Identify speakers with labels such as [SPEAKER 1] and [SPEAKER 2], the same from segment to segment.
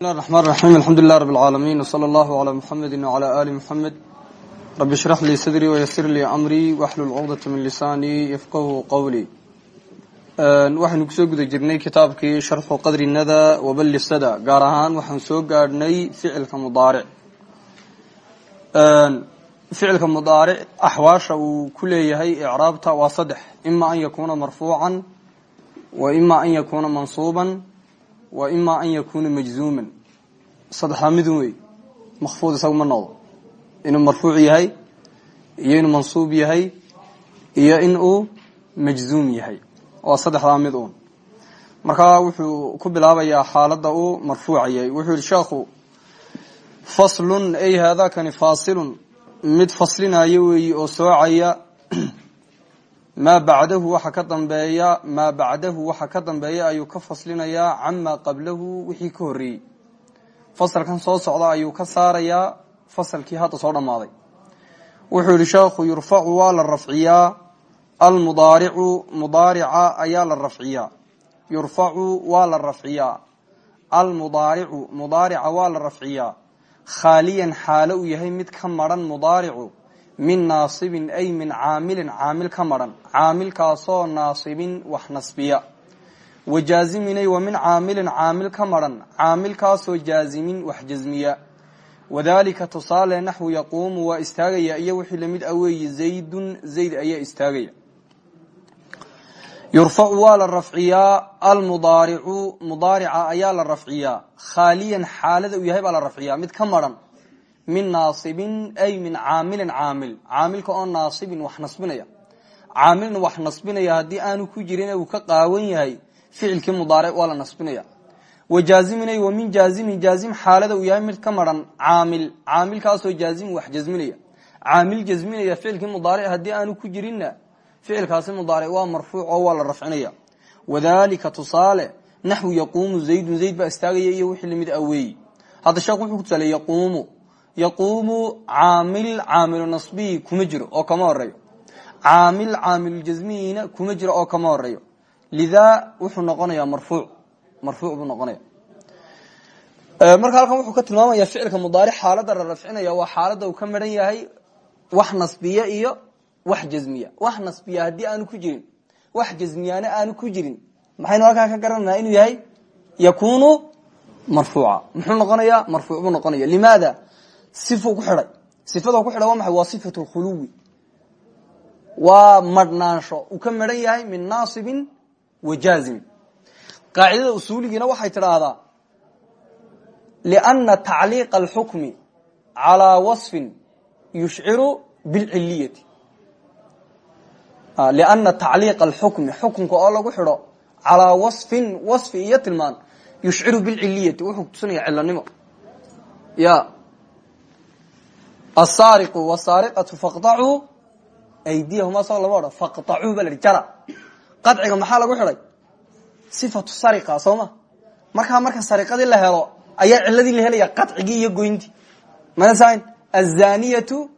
[SPEAKER 1] bismi llahi raxmaan raxiim alxamdu lilah rab alcaalamiin wsala allahu calaa muxamedi wcalaa aali muxamed rabi ishrax lii sadrii wayasir lii amrii waxlul cuqdata min lisaanii yafqahu qowlii waxaynu ku soo guda jirnay kitaabkii sharxu qadri nada waballi sada. Gaar ahaan waxaan soo gaadhnay ficilka mudaaric. Ficilka mudaaric axwaasha uu ku leeyahay icraabta waa saddex. Ima an yakuuna marfuucan wa ima an yakuuna mansuuban wa ima an yakuna majzuuman saddexdaa midun wey makfuud isagu ma noqdo. Inuu marfuuc yahay iyo inuu mansuub yahay iyo in uu majzuum yahay. Waa saddexdaa mid uun. Markaa wuxuu ku bilaabayaa xaaladda uu marfuuca yahay. Wuxuu yihi sheekhu faslun ay haadakani faasilun. Mid faslinaya weeyi oo soocaya maa bacdahu waxa ka dambeeya maa bacdahu waxa ka dambeeya ayuu ka faslinayaa camaa qablahu wixii ka horreeyey. Fasalkan soo socda ayuu ka saarayaa fasalkii hadda soo dhammaaday. Wuxuu yihi sheekhu yurfacu waa la rafciyaa. Almudaaricu mudaarica ayaa la rafciyaa. Yurfacu waa la rafciyaa. Almudaaricu mudaarica waa la rafciyaa. Khaaliyan xaalo uu yahay mid ka maran mudaaricu min naasibin ay min caamilin caamil ka maran. Caamilkaasoo naasibin wax nasbiya. Wa jaaziminay wa min caamilin caamil ka maran. Caamilkaasoo jaazimin wax jasmiya wadalika tusaale naxwu yaquumu waa istaagaya iyo wixii la mid a weeyi zaydun zayd ayaa istaagaya. Yurfacu waa la rafciyaa almudaaricu mudaarica ayaa la rafciyaa. Khaaliyan xaalada uu yahay baa la rafciyaa mid ka maran min naasibin ay min caamilin caamil. Caamilka oo naasibin wax nasbinaya. Caamilna wax nasbinaya haddii aanu ku jirin uu ka qaawan yahay ficilkii mudaaric waa la nasbinaya. Wa jaaziminay wa min jaazimin jaazim xaalada uu yahay mid ka maran caamil. Caamilkaasoo jaazim wax jasminaya. Caamil jasminaya ficilkii mudaaric haddii aanu ku jirinna ficilkaasi mudaaric waa marfuuc oo waa la rafcinaya. Wadalika tusaale naxwu yaquumu zaydun. Zayd baa istaagaya iyo wixii la mid aweeyi hadda sheekh wuxuu ku tusaale yaquumu yaquumu caamil caamilu nasbiyi kuma jiro oo kama horeeyo caamil caamiluljasmiyina kuma jiro oo kama horeeyo lidaa wuxuu noqonayaa marfuuc. Marfuuc buu noqonaya marka halkan wuxuu ka tilmaamaya ficilka mudaaric xaalada la rafcinaya waa xaalada uu ka maran yahay wax nasbiya iyo wax jasmiya. Wax nasbiya haddii aanu ku jirin wax jasmiyaana aanu ku jirin maxaynu halkaa ka garananaa inuu yahay yakunu marfuuca. Muxuu noqonayaa marfuuc buu noqonaya limaada sifuu ku xidhay sifada ku xidhay waa maxay? Waa sifatu lkhuluwi waa madhnaansho uu ka maran yahay min naasibin wa jaazimin qaacidada usuuligiina waxay tidhaahdaa liana tacliiqa alxukmi calaa wasfin yushciru bilciliyati liana tacliiqa alxukmi xukunka oo lagu xidho calaa wasfin wasfi iyo tilmaan yushciru bilciliyati wuxuu kutusinaya cilanimo ya asaariqu wasaariqatu faqطacuu aydiyahuma soo lama odhan faqطacuu ba la hi jara qadciga maxaa lagu xidhay sifatu sariqa soo ma marka sariqadii la helo ayaa ciladii la helaya qadcigii iyo goyntii manasain azaniyatu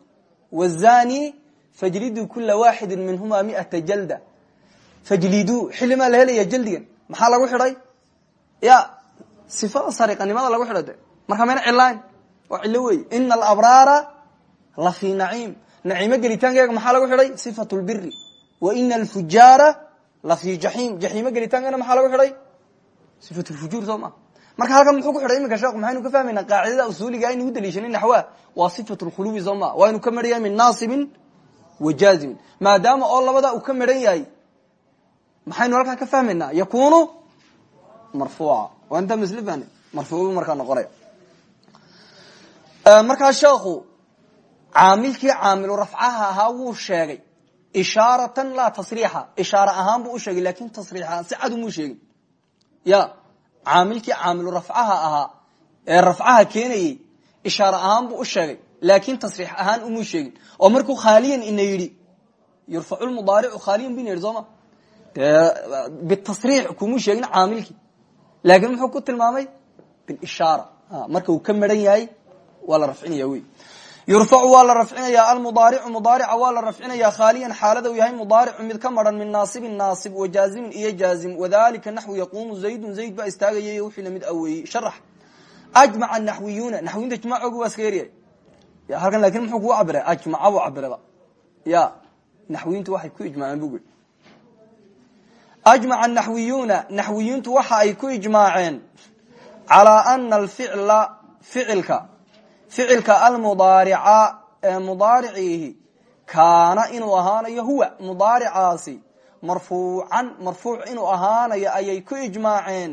[SPEAKER 1] wazani fajliduu kula waaxidi minhuma miata jalda fajliduu xilimaa la helaya jaldigan maxaa lagu xidhay ya sifada sariqanimada lagu xidhay de markaa mayna cilayn waa cilo alabraara la fi naciim naciimo gelitaankeega maxaa lagu xidhay sifat lbiri wa ina alfujaara la fi jaxiim jaxiimo gelitaankeena maxaa lagu xidhay sifat lfujuur soo ma. Marka halkan muxuu ku xidhay iminka sheekhu maxaynu ka fahmaynaa qaacidada usuuliga aynu u daliishanay naxwa waa sifat lkhuluwi soo ma. Waa inu ka yahay min naasibin wa jaazimin maadaama oo labada uu ka maran yahay maxaynu halkaa ka fahmaynaa yakunu marfuuca. Waa intaa masl fahne marfuucbu markaa noqonaya. Markaa sheekhu caamilkii caamilu rafcaha ahaa wuu sheegay. Ishaaratan laa tasriixa. Ishaare ahaan buu u sheegay laakiin tasriix ahaan si cad umuu sheegin ya caamilkii caamilu rafcaha ahaa ee rafcaha keenayey ishaare ahaan buu u sheegay laakin tasriix ahaan umuu sheegin. Oo markuu khaaliyan ina yidhi yurfacu lmudaaricu khaaliyan bina yidhi sooma. Dee bitasriix kumuu sheegin caamilkii. Laakiin muxuu ku yurfacu waa la rafcinaya almudaaricu mudaarica waa la rafcinaya khaaliyan xaalada uu yahay mudaaricu mid ka maran min naasibin naasib wa jaazimin iyo jaazim wadalika naxwu yaquumu zaydun zayd baa istaagaya iyo wixii la mid aweeyey sharax ajmaca naxwiyuuna naxwiyinta ijmacooga waa iska yaryahay halkan laakiin muxuu kugu cabira ajmaca buu cabiraba ya naxwiyintu waxay ku ijmaaceen bu ajmaca naxwiyuuna naxwiyintu waxa ay ku ijmaaceen calaa ana alficla ficilka ficilka almudaarica ee mudaariciihi kaana inuu ahaanayo huwa mudaaricaasi marfuucan marfuuc inuu ahaanayo ayay ku ijmaaceen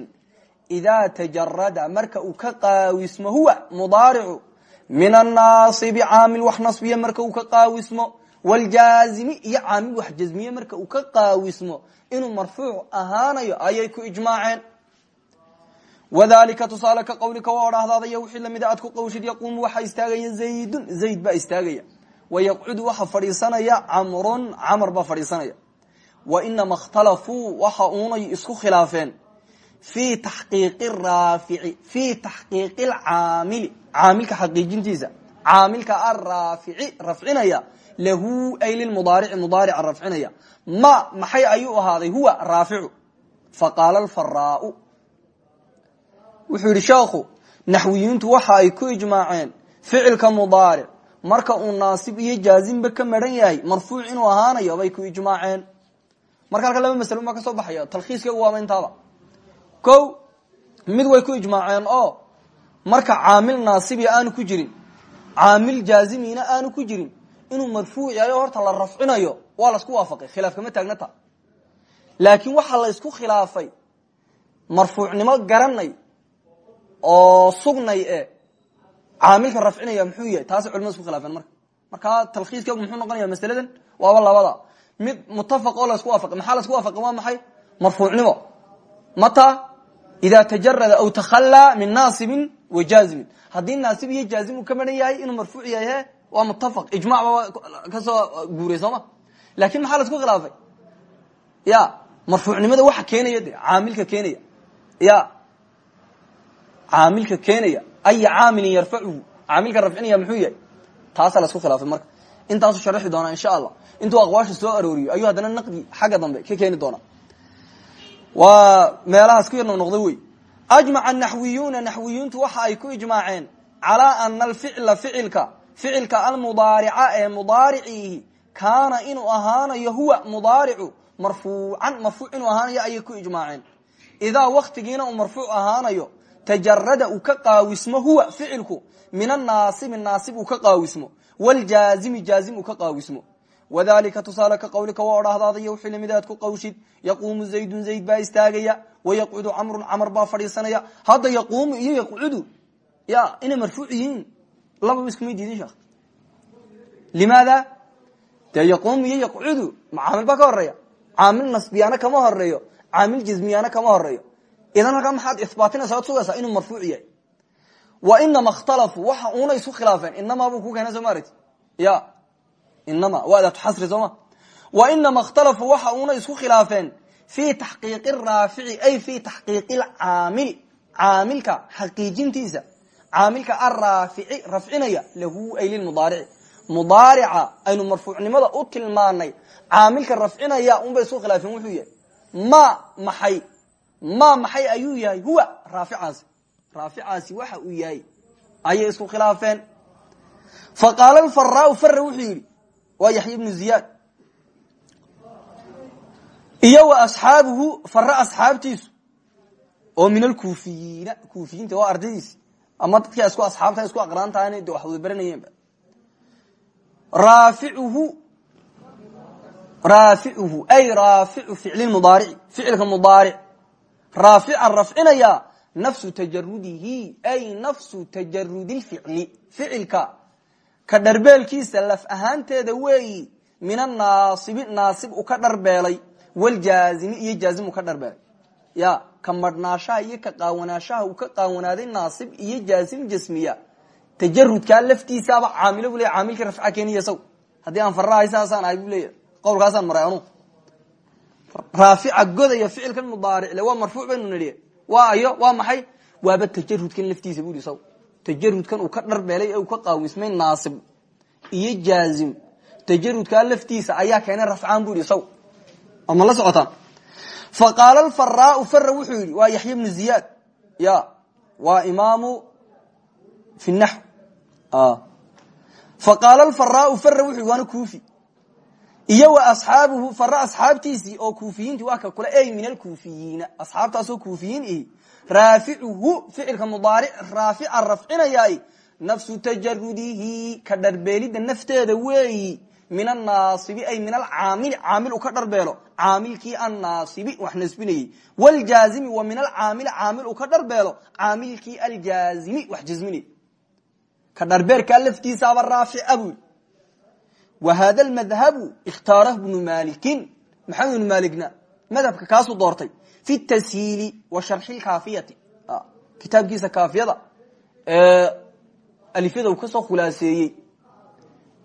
[SPEAKER 1] idaa tajarada marka uu ka qaawismo huwa mudaaricu min annaasibi caamil wax nasbiye marka uu ka qaawismo wljaazimi iyo caamil wax jazmiye marka ka qaawismo inuu marfuuc ahaanayo ayay ku ijmaaceen wadalika tusaale ka qawlika waa odhahdaadaya wixii lamida aad ku qawshid yaquumu waxaa istaagaya zaydun zayd baa istaagaya wayaqcudu waxa fadhiisanaya camrun camar baa fadhiisanaya wainama اkhtalafuu waxa unay isku khilaafeen fi taxqiiqi raafici fi taxqiiqi lcaamili caamilka xaqiijintiisa caamilka araafici rafcinaya lahu ay lilmudaarici mudaarica rafcinaya ma maxay ayuu ahaaday huwa raaficu faqaala alfaraau wuxuu yidhi sheekhu naxwiyiintu waxa ay ku ijmaaceen ficilka mudaaric. Marka uu naasib iyo jaazimba ka maran yahay marfuuc inuu ahaanayo bay ku ijmaaceen. Marka halka laba masalo baa ka soo baxaya talkhiiskegu waaba intaaba ko mid way ku ijmaaceen oo marka caamil naasibi aanu ku jirin caamil jaazimiina aanu ku jirin inuu marfuuc yahay horta la rafcinayo waa la isku waafaqay. Khilaaf kama taagnata laakiin waxaa la isku khilaafay marfuucnimo garanay oo sugnay e caamilka rafcinaya muxuu yahay? Taasay culimada isku khilaafeen marka. Markaa talkhiiskegu muxuu noqonaya masaladan? Waaba labada mid mutafaq oo la isku waafaqay maxaa la isku waafaqay waa maxay? Marfuucnimo. Mata ida tajarada aw takhallaa min naasibin wa jaazimin haddii naasib iyo jaazim uu ka maran yahay inuu marfuuc yahay waa mutafaq ijmac ba ka soo guuray soo ma? Lakin maxaa la isku khilaafay? Ya marfuucnimada waxa keenaya de caamilka keenaya. Ya caamilka keenaya aya caamilin yarfacuhu caamilka rafcinaya muxuu yahay? Taasaa la isku khilaafay marka. Intaasu sharxi doonaa insha allah. Intuu aqwaasha soo arooriyo ayuu haddana naqdi xagga dambe ka keeni doonaa. Waa meelahaas ku yar noqnoqda wey. Ajmaca naxwiyuuna naxwiyuuntu waxa ay ku ijmaaceen calaa ana alficla ficilka ficilka almudaarica ee mudaariciihi kaana inuu ahaanayo huwa mudaaricu marfuucan marfuuc inuu ahaanayo ayay ku ijmaaceen. Idaa waktigiina uu marfuuc tajarada uu ka qaawismo huwa ficilku min anaasibi naasib uu ka qaawismo wljaazimi jaazim uu ka qaawismo. Wadalika tusaale ka qawlika waa odhahdaadayo wixii la mid aad ku qawshid yaquumu zaydun zayd baa istaagaya wayaqcudu camrun camar baa fadhiisanaya. Hadda yaquumu iyo yaqcudu ya inay marfuuc yihiin. Lababa iskumay diidin sheekh. Limaada? Dee yaquumu iyo yaqcudu ma caamil baa ka horreeya caamil nasbiyaana kama horeeyo caamil jazmiyaana kama horeeyo idan halkaa maxaad ihbaatinaysa od sugaysaa? Inuu marfuuc yahay. Wa inama اkhtalafuu waxa una isu khilaafeen. Inamaa buu ku keena soo maaragti ya. Inama waa adaatu xasri sooma wa inama اkhtalafuu waxa una isku khilaafeen fi taxqiiqi raafici ay fi taxqiiqi lcaamili caamilka xaqiijintiisa. Caamilka araafici rafcinaya lahu ay lilmudaarici. Mudaarica aynu marfuucnimada u tilmaanay caamilka rafcinaya unbay isku khilaafeen wuxuu yahay. Ma maxay ma maxay ayuu yahay? Huwa raaficaasi. Raaficaasi waxa uu yahay. Ayay isku khilaafeen. Faqaala alfaraau fara wuxuu yidhi waa yaxya ibnu ziyaad. Iyo wa asxaabuhu fare asxaabtiisu oo min alkuufiyiina kuufiyiinta waa ardaydiisi. Ama dadkii isku asxaabta isku aqraantahan de wax wada baranayeenba raaficuhu raaficuhu ay raaficu ficli mudaarici ficilka mudaaric raafican rafcinaya nafsu tajarudihi ay nafsu tajarudi lficli ficilka. Ka dharbeelkiisa laf ahaanteeda weeyi min anaasibi naasib u ka dharbeelay wljaazimi iyo jaazim u ka dharbeelay. Ya ka madhnaashaha iyo ka qaawanaashaha uu ka qaawanaaday naasib iyo jaazim jasmiya tajarudkaa laftiisaaba caamilo bu leya caamilkii rafca keeniya saw haddii aan farahay saasaan ahay bu leeyahy qowlkaasaan maray anu raafica godaya ficilkan mudaaricle waa marfuuc baynu nidhi. Waa ayo waa maxay? Waaba tajarudkan laftiisa bu ihi saw. Tajarudkan uu ka dharbeelay ee uu ka qaawismay naasib iyo jaazim. Tajarudkaa laftiisa ayaa keenay rafcaan bu ihi saw. Ama la socotaan. Faqaala alfaraau fara wuxuu yidhi waa yaxya bnu ziyaad. Ya waa imaamu fi naxw. Faqaala alfaraau fara wuxu waana kuufi iyo wa asxaabuhu fara asxaabtiisii oo kuufiyiinti waa ka kule ey min alkuufiyiina asxaabtaasoo kuufiyiin ihi raaficuhu ficilka mudaaric raafica rafcinayaay nafsu tajarudihi ka dharbeelidda nafteeda weeyi min anaasibi ay min alcaamili caamil u ka dharbeelo. Caamilkii annaasibi wax nasbinayey wljaazimi wa min alcaamili caamil u ka dharbeelo. Caamilkii aljaazimi wax jasminayey ka dharbeerkaa laftiisaaba raafica bui wa hada madhabu ikhtaarahu bnu malikin maxamed ibnu malikna madhabka kaasuu doortay. Fi tashiili wa sharxi kaafiyati kitaabkiisa kaafiyada. Ee alifyada uu ka soo khulaaseeyey.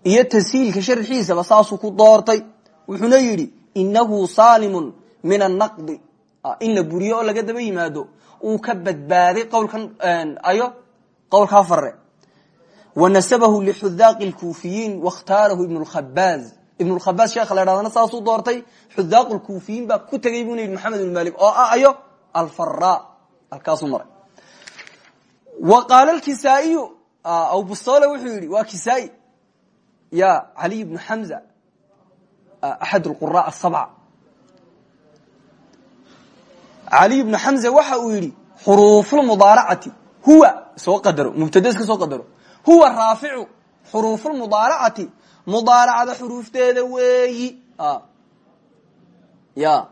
[SPEAKER 1] Iyo tashiilka sharxiisaba saasuu ku doortay. Wuxuuna yidhi inahu saalimun min anaqdi in la buriyo oo laga daba yimaado uu ka badbaaday qowlkan ayo qowlkaa wanasabahu lixudaaqi lkuufiyiin wakhtaarahu ibn lkhabaaz ibn lkhabaaz sheekha la dhahdana saasuu doortay xudaaq lkuufiyiin baa ku tegay buna yidhi maxamed ibn malik oo ah ayo alfara halkaasuu maray wa qaala kisaaiyu abustole wuxuu yidhi waa kisaai ya caliy bnu xamza axad lqura asabca caliy bnu xamza waxa uu yidhi xuruufulmudaaracati huwa soo qadaro mubtade iska soo qadaro huwa raaficu xuruufulmudaaracati mudaaracada xuruufteeda weeyi. Ya.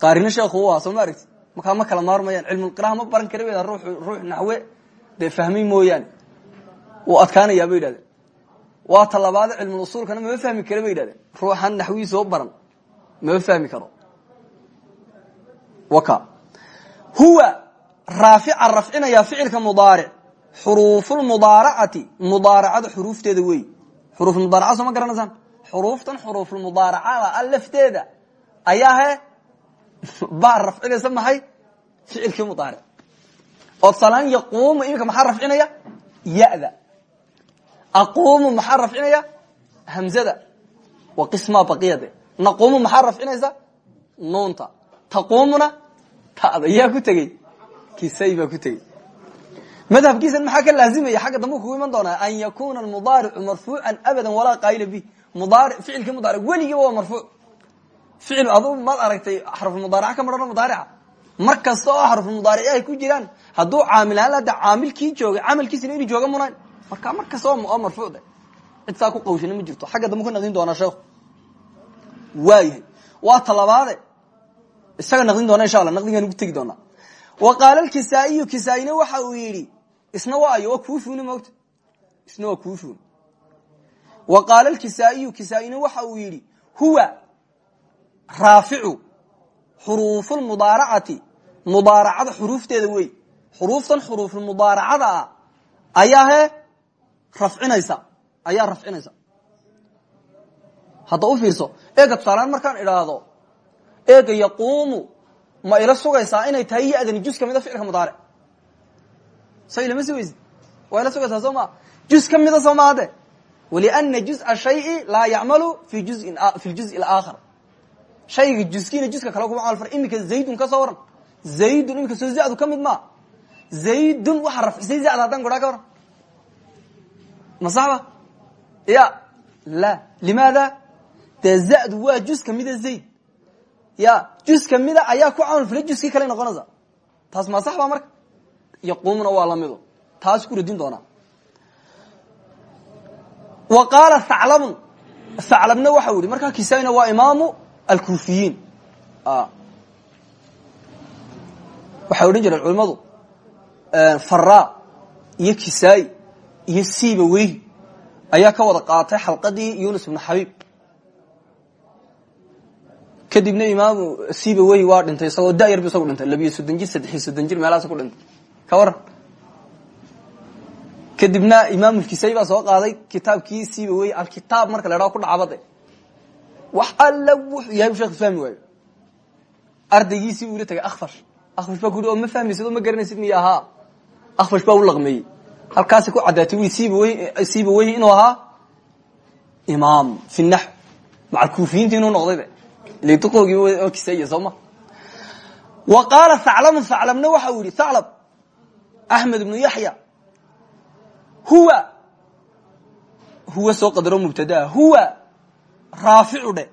[SPEAKER 1] Qaarina sheekhu u aha soo ma aragti markaa ma kala maarmayaan? Cilmulqiraha ma baran kara ba ruux ruux naxwe? Dee fahmay mooyaane? Wuu adkaanayaa bay yidhahdeen. Waa ta labaade cilmul usuulkana mama fahmi kara bay yidhahdeen. Ruuxan naxwihiisa oo baran mama fahmi karo. Waka huwa raafica rafcinaya ficilka mudaaric xuruufulmudaaracati mudaaracada xuruufteeda wey xuruufulmudaaraca soo ma garanaysaan xuruuftan xuruufulmudaaracada a lafteeda ayaa he baa rafcinaysa maxay? Ficilkii mudaaric oo tusaalahaan yaquumu iminka maxaa rafcinaya? Ya-da. Aquumu maxaa rafcinaya? Hamzada. Wa qismaa baqiyade naquumu maxaa rafcinaysa? Nuunta. Taquumuna ta'da. Yaa ku tegey. Kisay baa ku tegey madhabkiisan maxaa ka laazimaya? Xagga dambu kugu iman doonaa an yakuna almudaaricu marfuucan abada walaa qaayila bih mudaari ficilkii mudaaric weligiiba waa marfuuc. Ficil adu maad aragtay xarfulmudaarica ka marano mudaarica. Mar kasta oo xarfulmudaarici ay ku jiraan hadduu caamil ahaan ada caamilkii joogay camalkiisina inuu jooga munayn marka mar kasta oo marfuuc de cid saa ku qawshana ma jirto. Xagga dambu ka naqdin doonaa sheekhu. Waayahay. Waa talabaade. Isaga naqdin doona insha alla naqdigaan ugu tegi doonaa. Wa qaala alkisaa-iyu kisaa-ina waxa uu yidhi isna waayo waa kuufuni mogta isna waa kuufun wa qaala alkisaa-iyu kisaa-ina waxa uu yidhi huwa raaficu xuruufulmudaaracati mudaaracada xuruufteeda wey. Xuruuftan xuruufulmudaaracada ah ayaa he rafcinaysa ayaa rafcinaysa. Hadda u fiirso eega tusaalaan markaan idhaahdo eega yaquumu ma ila sugaysaa inay tahay ya-dani jus kamida ficilka mudaaric so ilama sugaysid waa ila sugaysaa soo maa jus ka mida soo maade waliana juz-a shayi laa yacmalu fi juzin fi ljuzi alaakhar shayga juskiina juska kale kuma camal far iminka zaydun ka soo waran zaydun iminka soo zadu ka mid maa zaydun waxaa rafcisay zada haddaan kuraa ka waran ma saxba ya la limaada dee zadu waa jus kamida zayd ya jus kamida ayaa ku camal filay juskii kale noqonaysa taas ma sax ba marka yaquumuna waa lamido taas ku radin doonaa wa qaala thaclabun thaclabna waxa u yihi kisaina waa imaamu alkufiyiin waxay odhan jireen culimadu fara iyo kisaai iyo siiba weyhi ayaa ka wada qaatay xalqadii yunus ibnu xabiib kadibna imaamu siiba weyhi waa dhintay isagoo dayar dhintay labiyo soddon jir saddexiyo soddon jir meelahaas ku dhintay ka waran kadibna imaamulkisai baa soo qaaday kitaabkii siiba weyhi alkitaab marka la idhaho ku dhacbade wax alla wuxuu yahay shekh fahmi waayo. Ardaygiisii buu ila tagay akfash akfash baa ku yidhi oo ma fahmaysid oo ma garanaysid miya ahaa. Akfash baa u laqmeeyey. Halkaasi ku caddaatay wi siiba wey weyhi inuu ahaa imaam fi naxw. Macal kuufiyiinta inuu noqdaybe lduqoogii oo kisaya soo ma. Wa qaala thaclamu thaclabna waxa uu yihi thaclab axmed ibnu yaxya huwa huwa soo qadaro mubtadaa huwa raaficu dhe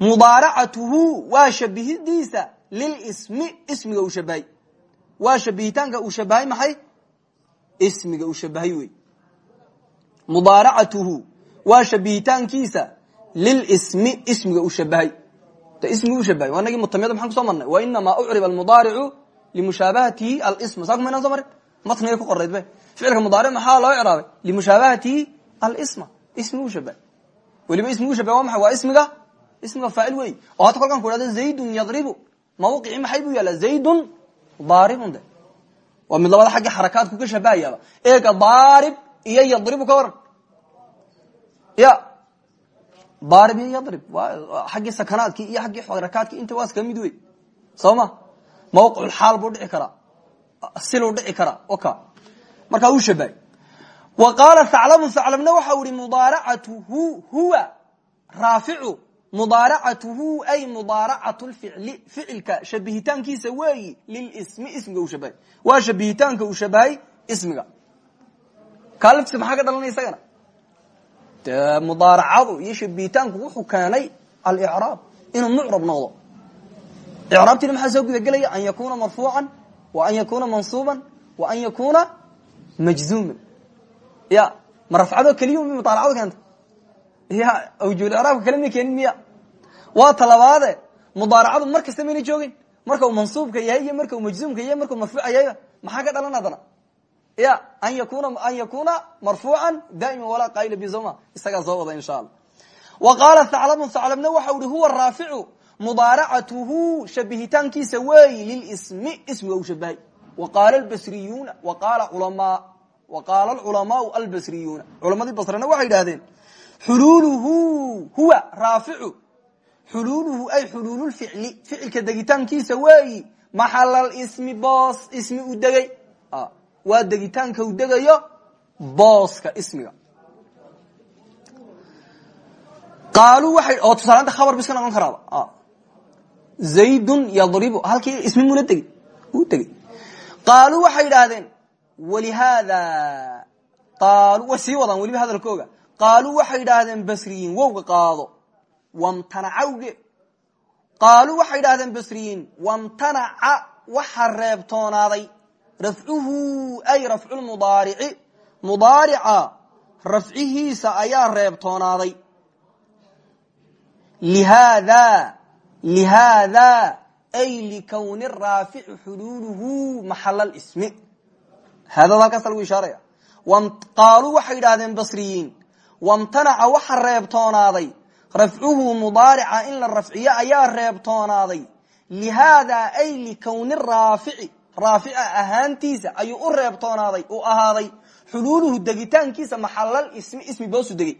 [SPEAKER 1] mudaaracatuhu waa shabihidiisa lilismi ismiga uu shabahay. Waa shabihitaanka uu shabahay maxay? Ismiga uu shabahay wey. Mudaaracatuhu waa shabihitaankiisa lilismi ismiga uu shabahay. De ismiga u shabahay. Waa nagii mutamiyada maxaan kuso marnay? Wainamaa ucriba almudaaricu limushaabahatihi marin matniga ku qorayd be ficilka mudaaric maxaa loo icraabay limushaabahatihi alisma. Ismigu shabahay weliba ismigu shabahay waa maxay? Waa ismiga ismiga faacil wey oo hadda kolkaan ku ihahdo zaydun yadribu. Mawqici maxay buu yaalla zaydun daaribun de. Waa mid labada xagga xarakaadku ka shabahayaaba eega daarib iyo yadribu ka waran. Ya. Daarib iyo yadrib. Waa xaggii sakanaadkii iyo xaggii xarakaadki inta waa iska mid wey soo ma? Mawqicxaal buu dhici karaa siluu dhici karaa oka markaa uu shabahay wa qaala thaclabu thaclabna waxau ihi mudaaracatuhu huwa raaficu mudaaracatuhu ay mudaaracatu lficli ficilka shabihitaankiisa weeyi lilismi ismiga uu shabahay waa shabihitaanka uu shabahay ismiga. Kaaliftiisa maxaa ka dhalanaya isagana? De mudaaracadu iyo shabihitaanku wuxuu keenay alicraab inuu mucrab noqdo. Icraabtiina maxaa soo gudagelaya? An yakuna marfuucan wa an yakuna mansuuban wa an yakuna majzuuman ya ma rafcado keliya mi mudaaracadu keenta ya awjulicraabka kale ma keenin miya waa talabaade mudaaracadu mar kasta mayna joogin marka uu mansuubka yahay iyo marka uu majzuumka yahay markau marfuuca yahayba maxaa ka dhalan adana ya an yakuna an yakuna marfuucan daa'ima walaa qaayla bisoma isagaa soo wada mudaaracatuhu shabihitaankiisa weeyi lilismi ismiga uu shabahay. Wa qaala albasriyuuna wa qaala culamaa wa qaala alculamaau albasriyuuna. Culamadii basrena waxay idhahdeen xuluuluhu huwa raaficu. Xuluuluhu ay xuluululficli ficilka degitaankiisa weeyi maxalalismi boos ismi u degay. Waa degitaanka u degayo booska ismiga. Qaaluu waxay oo tusaalaanta khabar ba. Iska zaydun yadribu. Halkii ismi muna degey uu degey qaaluu waxay idhaahdeen walihaada? Qaalu way sii wadaan weliba hadalkooga qaaluu waxay idhaahdeen basriyiin wowga qaado. Wamtanacawge. Qaaluu waxay idhahdeen basriyiin wamtanaca waxa reebtoonaaday. Rafcuhu ay rafcu lmudaarici mudaarica rafcihiisa ayaa reebtoonaaday. Lihaada lihaada ay likowni raafici xuluuluhu maxala lismi haadada halkaasa lagu ishaaraya qaaluu waxay idhahdeen basriyiin wamtanaca waxa reebtoonaaday rafcuhu mudaarica in la rafciyo ayaa reebtoonaaday lihaada ay likowni raafici raafica ahaantiisa ayuu u reebtoonaaday uu ahaaday xuluuluhu degitaankiisa maxalal ismi ismi boosu degey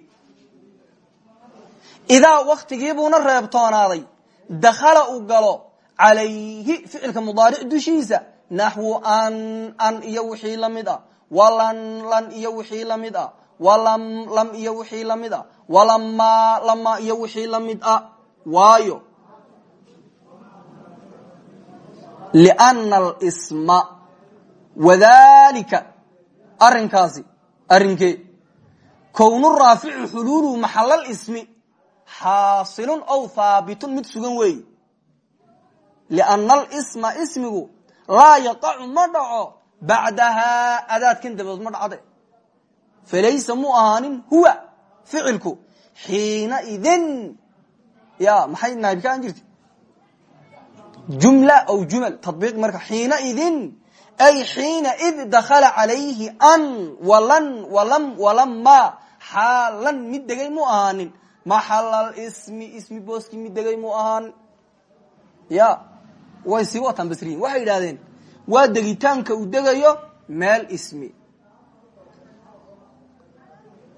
[SPEAKER 1] idaa waktigiibuuna reebtoonaaday dakhala uu galo calayhi ficilka mudaaric dushiisa naxwu an an iyo wixii la mid ah walan lan iyo wixii la mid ah walam lam iyo wixii la mid ah walamaa lama iyo wixii la mid ah waayo. Liana alsma wadalika arinkaasi arinkee kownu raaficu xuluuluhu maxalal ismi xaasilun ow haabitun mid sugan weeyi liana alisma ismigu laa yaqacu ma dhaco bacdahaa adaadkan dabadood ma dhacde falaysa mu ahaanin huwa ficilku xiina idin ya maxay naabika an jirti jumla aw jumal tabiiq marka xiina idin ay xiina id dakhala calayhi an walan walam walama xaalan mid degay mu ahaanin maxalal ismi ismi booskii mid degay mu ahaanin ya way sii wataan basriyin waxay yidhahdeen waa degitaanka uu degayo meel ismi.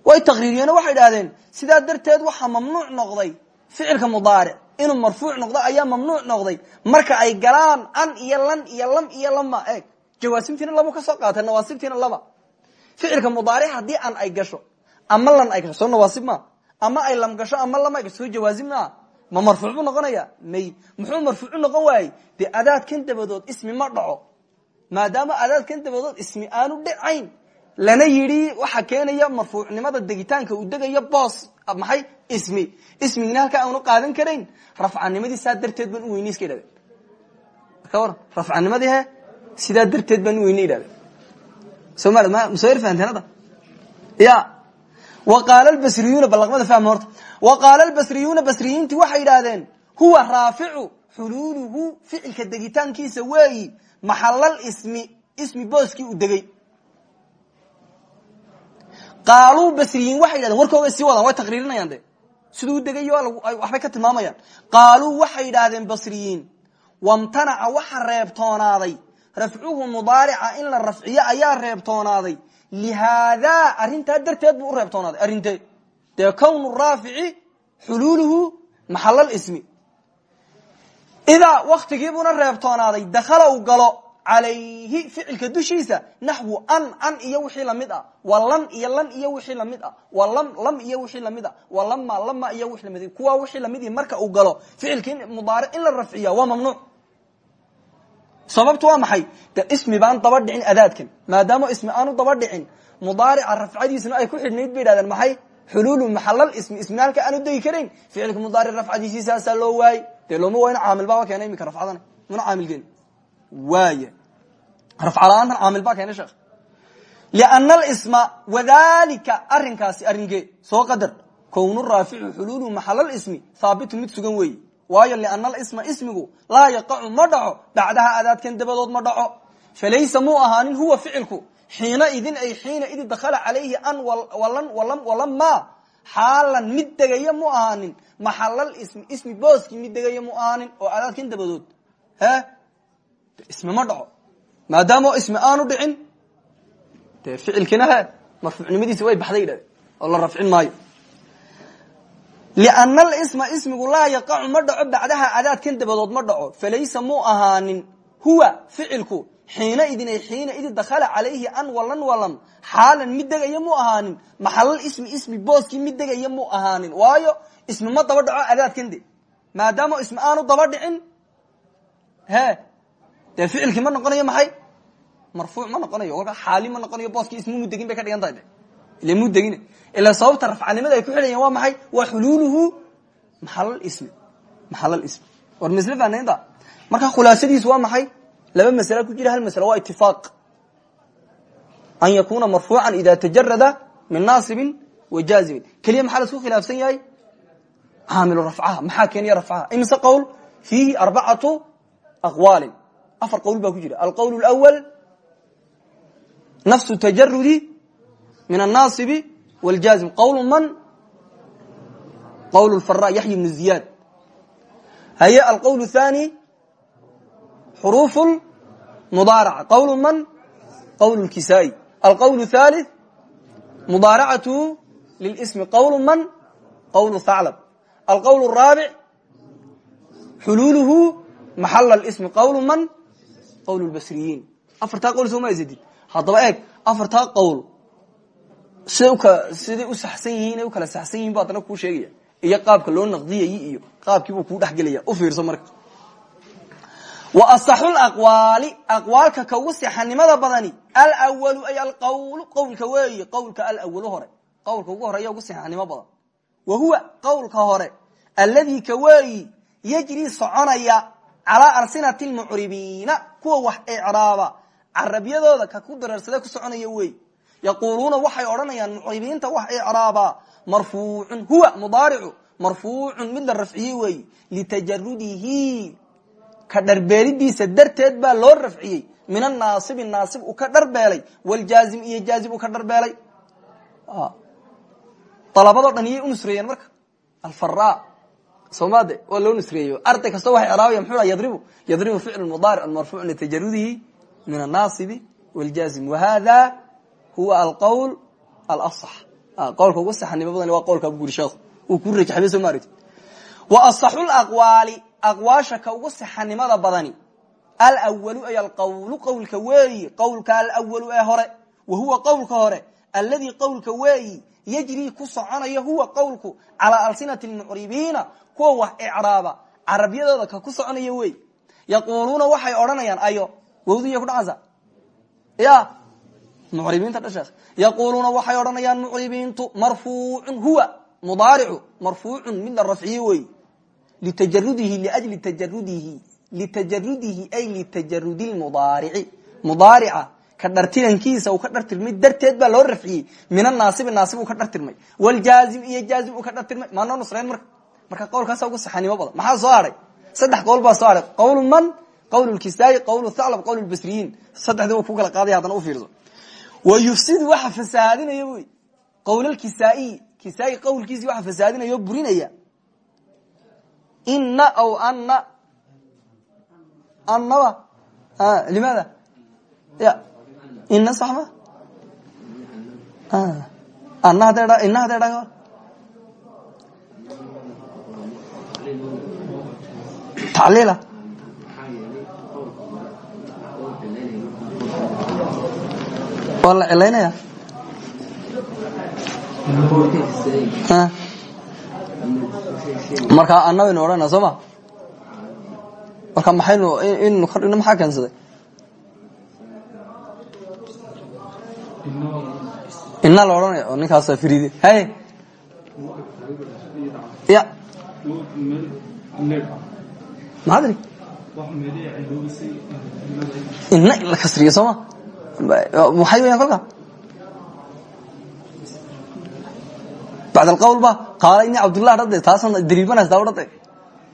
[SPEAKER 1] Way taqriiriyeen waxay idhahdeen sidaa darteed waxaa mamnuuc noqday ficilka mudaaric inuu marfuuc noqdo ayaa mamnuuc noqday. Marka ay galaan an iyo lan iyo lam iyo lama eeg jawaasimtiina laba ka soo qaatay nawaasibtiina laba. Ficilka mudaaric haddii an ay gasho ama ay gasho nawaasib ma ama ay lam gasho ama lam ay gasho soo jawaazib maa ma marfuuc buu noqonaya? May. Muxuu marfuucu noqon waayey? Dee adaadkan dabadood ismi ma dhaco. Maadaama adaadkan dabadood ismi aanu dhacayn lana yidhi waxa keenaya marfuucnimada degitaanka uu degayo boos. Maxay? Ismi. Ismigina halkaa aanu qaadan karayn rafcanimadii saa darteed baan u weyne iska rafcanimadii he sidaa darteed baan u weyne idhahdeen somal musawir fahanteen ya wa qaala lbasriyuuna balaqmada fahma horta. Wa qaala lbasriyuuna basriyiinti waxay yidhaahdeen huwa raaficu xuluuluhu ficilka degitaankiisa weeyi maxalal ismi ismi booskii u degay. Qaaluu basriyiin waxay yidhahdeen warkooga sii wadaan way taqriirinayaan de. Siduu degay waxbay ka tilmaamayaan. Qaaluu waxay yidhaahdeen basriyiin wamtanaca waxa reebtoonaaday rafcuhu mudaarica in la rafciyo ayaa reebtoonaaday lihaadaa arintaa darteed buu u reebtoonaaday arintee dee kownu raafici xuluuluhu maxalal ismi idaa waktigiibuna reebtoonaaday dakhala uu galo calayhi ficilka dushiisa naxwu an an iyo wixii la mid ah wa lan iyo lan iyo wixii la mid ah wa lam lam iyo wixii la mid ah wa lama lama iyo wixii la mid kuwa wixii la mid marka uu galo ficilkii mudaaric in la rafciya waa mamnuuc sababtu waa maxay? De ismi baan daba dhicin adaadkan. Maadaama ismi aanu daba dhicin mudaarica rafcadiisuna ay ku xidhnayd bay yidhahdeen maxay? Xuluulu maxalal ismi ismi halka aanu degi karayn ficilka mudaaric rafcadiisiisaasaa loo waayey dee looma wayna caamil baaba keena imika rafcadan muna caamilkeeni waaya rafca la'aantan caamil baa keena sheekh. Liana alisma wadalika arrinkaasi arrinkee soo qadar kownu raaficu xuluulu maxalal ismi haabitun mid sugan weeye waayo liana alisma ismigu laa yaqacu ma dhaco. Bacdaha adaadkan dabadood ma dhaco. Falaysa muu ahaanin huwa ficilku. Xiina idin ay xiina idi dakhala calayhi an walan walam walama xaalan mid degaya mu ahaanin maxalal ismi ismi booskii mid degaya mu ahaanin oo adaadkan dabadood. He ismi ma dhaco. Maadaama ismi aanu dhicin dee ficilkiina he marfuucnimadiisi way baxday yidhahde oo la rafcin maayo liana alisma ismigu laa yaqacu ma dhaco bacdaha adaadkan dabadood ma dhaco falaysa mu ahaanin huwa ficilku xiina idin ay xiina idi dakhala calayhi an walan walam xaalan mid degaya mu ahaanin maxalal ismi ismi booskii mid degaya mu ahaanin waayo ismi ma daba dhaco adaadkan de maadaama ismi aanu daba dhicin he dee ficilkii ma noqonayo maxay marfuuc ma noqonayo xaali ma noqonayo booskii ismi bay ka dhigan de ile mu degin ila sababta rafcanimada ay ku xidhayan waa maxay? Waa xuluuluhu maxalal ismi maxalal ismi. War misle faanaynta marka khulaasadiisu waa maxay? Laba masle ku jira hal masle waa itifaaq an yakuna marfuucan ida tajarada min naasibin wa jaazibin. Keliya maxaa la isku khilaafsan yahay? Caamilu rafcaha maxaa keeniya rafcaha? Imise qowl? Fiihi arbacatu aqwaalin. Afar qowl baa ku jira. Alqowl اlأwal nafsu tajarudi min الnaasibi wاljaazim qowl man qowl اfara yaxya bnu ziyad haye alqowl الثanي xruuf mudaaraca qowl man qowl اkisaa-i alqowl الثالث mudaaracatu lilismi qowl man qowl haclab alqowl الraabic xuluuluhu maxal ismi qowl man qowl lbasriyiin afartaa qowl soo ma asadid haddaba eeg afartaa qowl siday u saxsan yihiin ay u kala saxsan yihiin bu haddana sheegaya. Iyo qaabka loo naqdiyayy iyo qaabkiibuu kuu dhexgelaya u fiirso marka. Wa asaxu laqwaali aqwaalka ka ugu sixanimada badani alwalu ay alqawlu qowlka weeyi qowlka alwalu hore. Qowlka ugu horreeya ugu sixanimo badan. Wa huwa qowlka hore alladii ka weeyi yajri soconaya calaa alsinati lmucribiina kuwa wax icraaba carabyadooda ka ku dareersada ku soconaya wey yaquuluuna waxay odhanayaan mucribiinta wax icraaba marfuucun huwa mudaaricu marfuucun mid la rafciyey weey litajarudihi ka dharbeelidiisa darteed baa loo rafciyey min anaasibi naasib uu ka dharbeelay wljaazim iyo jaazim uu ka dharbeelay dalabadoo dhan iyay u nusreeyeen marka alfara soomade waa loo nusreeyo arday kastoo waxay craabaya mxuu yadribu yadribu ficlu mudaaric huwa alqowl alaصx qowlka ugu saxnimo badan waa qowlka sheekhu uu ku rajaxbay soo wa asaxu laqwaali aqwaasha ka ugu saxanimada badani alwalu ay alqawlu qowlka weeyi qowlka alwalu ee hore wa huwa qowlka hore alladii qowlka weeyi yajri ku soconaya huwa qowlku calaa alsinati lmucribiina kuwa wax icraaba carabyadooda ka ku soconaya wey yaquuluuna waxay odhanayaan ayo wawdiya ku dhacaysa ya mucribiinta dhasheekh yaquluuna waxay odhanayaan mucribiintu marfuucun huwa mudaaricu marfuucun mid la rafciye wey. Litajarudihi liajli tajarudihi litajarudihi ay litajarudi lmudaarici mudaarica ka dhartirankiisa uu ka dhartirmay darteed baa loo rafciyey. Min anaasibi naasib uu ka dhartirmay. Wljaazim iyo jaazim uu ka dhartirmay. Maanoo nusrayn marka marka qowlkaasa ugu saxanimo badan. Maxaa soo hadhay saddex qowl baa soo hadhay qowl man qowl lkisaai qowl thaclab qowl lbasriyiin saddexdii ku kala qaaday haddana ufiirso wa yufsidu waxa fasaadinaya wy qowlalkisaaiy kisaai qowlkiisi waxa fasaadinaya o burinaya. Ina aw ana anaba limaada? Ya. Ina sax ma ana hade ina hade dha tacliila waa la cilaynaya marka ana baynu odhanaa soo ma? Marka maxaynu innu ka dhigno maxaa keensaday? Ina la odhanaya oo ninkaasa fride hay ya. Maxaad iri ina in la kasriyo soo maxay weyaan kolka bacd alqawl ba qaala ini cabdullah dhade taasna dariibanays daawo dhade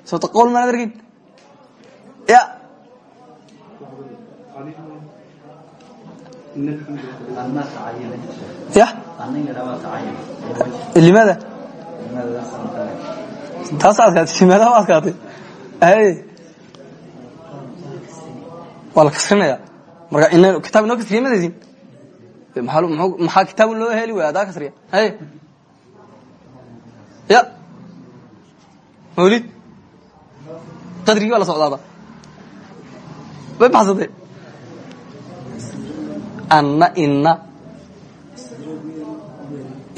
[SPEAKER 1] soota qawl maanad argin ya. Ya. Limaada taas adkaatay limaada ma adkaatay waa la kasrinaya marka kitaab inoo kasriya madaysin maxaa kitaab loo heli way adaa kasriya. Hay ya. Mawlid. Qadrigii waa la socdaada bay baxsatay. Anna ina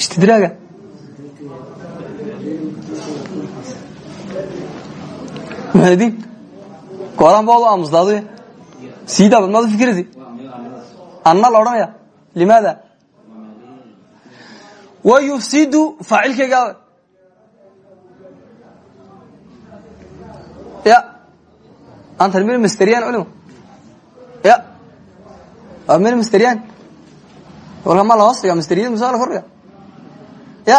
[SPEAKER 1] istidraaga. Muhaadiin goolaan baad u aamusdaadu siidaabad maad fikiraysa anna la odhanaya limaada wa yufsidu faacilkeygaada ya anta mil msteryan culimo ya waa mil msteryan walka ma la hoos dhiga msteriyad mise waa la kordhiga ya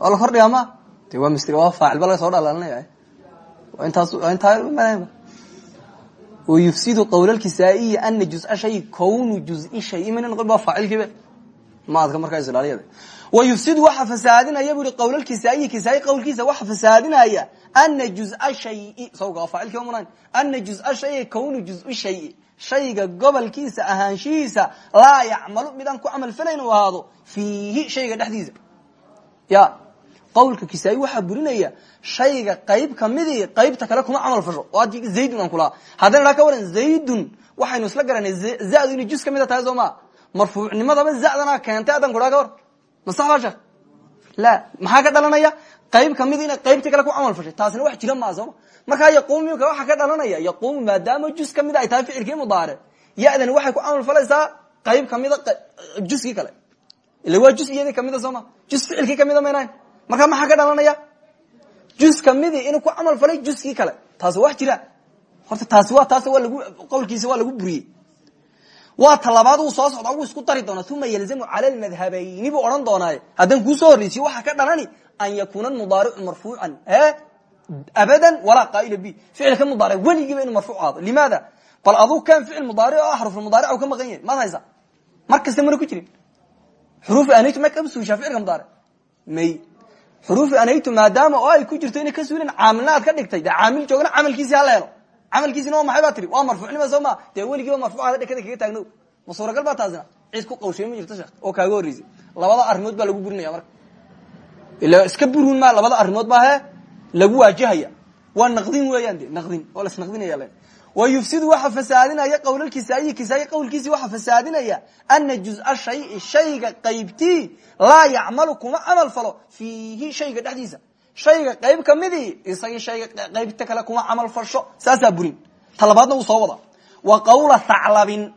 [SPEAKER 1] waa la kordhigaa ma de waa mster waa faacil ba laga soo dhalaalinaya intaas intaa wayufsidu qowlalkisaaiyi ana juz-a shay kownu juzi shay imana noqon ba faacilkiiba. Maadka markaa islaaliyada. Wayufsidu waxa fasaadinaya bu i qowlalkisaaiyi kisaai qowlkiisa waxa fasaadinaya ana juz-a shayi sawga faacilkiiba munan ana juz-a shayi kownu juz-u shayi shayga gobolkiisa ahaanshihiisa laa yacmalu midaan ku camal falayn u ahaado fiihi shayga dhexdiisa. Ya qawlka kisaai waxaa burinaya shayga qayb kamidii qaybta kale kuma camal fasho oo ad zaydun aan kulahaa haddana dhaa ka waran zaydun waxaynu isla garanay zadu inay juz ka tahay soo maa marfuucnimadaba zadana keentay addan kudhaa ka war. Ma la maxaa ka dhalanaya? Qayb kamida inay qaybtii kale ku camal fashay taasina wax jira maa sooma markaa yaquum imika waxaa ka dhalanaya yaquumu maadaama juz kamida ay tahay ficilkii mudaare ya-dani waxay ku camal falaysaa qayb kamida juskii kale. Ila waa juz iyadii kamida soo ma? Juz ficilkii kamida maynayn markaa maxaa ka dhalanaya? Juz kamidii inuu ku camal falay juskii kale. Taasi wax jira. Horta taasi waa taas waa lagu qowlkiisa waa lagu buriyey. Waa talabaad uu soo socda wuu isku dari doonaa uma yalzamu cala lmadhabayni buu odhan doonaaye. Haddaan kuusoo horreysiyo waxaa ka dhalani an yakuna mudaaricu marfuucan abadan walaa qaa'ila b ficilka mudaaric weligiiba inuu marfuuc aado. Limaada? Bal aduu kan ficil mudaaric oo xarufulmudaaric ka maqan yahay. Maad haysa mar kasta mana ku jirin. Xuruufi anaytu ma kabsuushaa ficilka mudaaric may xuruufi anaytu maadaama oo ay ku jirto inay ka suulin caamilna ka dhigtay dee caamil joogna camalkiisi hala helo camalkiisina waa maxay baa tiri? Waa marfuucnima soo ma dee weligiiba marfuucada dhekada kaga taagno ma suuragal baa taasina? Cid ku qawshay ma jirto sheekh? Oo kaaga horreysay. Labada arrimood baa lagu burinaya marka. Ila iska burun ma labada arrimood baa he lagu waajahaya. Waa naqdin weeyaan de naqdin. Oo las naqdinaya le wa yufsidu waxa fasaadinaya qowlalkisaayi kisaayi qowlkiisii waxa fasaadinaya ana juz-a shayi shayga qaybtii laa yacmalu kuma camal falo fiihi shayga dhexdiisa. Shayga qayb kamidii isagii shayga qaybta kale kuma camal fasho. Saasaa burin. Talabaadna wuu soo wada wa qawla thaclabin.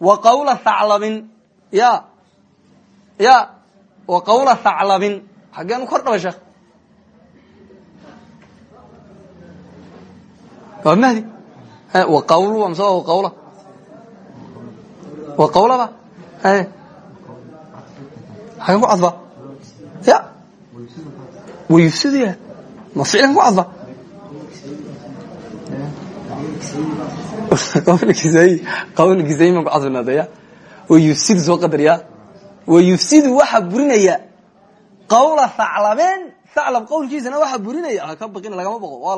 [SPEAKER 1] Wa qawla thaclabin. Ya. Ya. Wa qawla sheekh waa mahdi wa qawlu amse wa qawla. Wa qawlaba? Xageen ku cadfa ya. Wayufsidu ya ma ficlan ku cadfa qawlkiisay man ku cadfinaadaya wayufsidu soo qadar ya wayufsidu waxa burinaya. Qawla thaclabeen thaclab qawlkiisana waxa burinaya ka baqina lagama baqo waa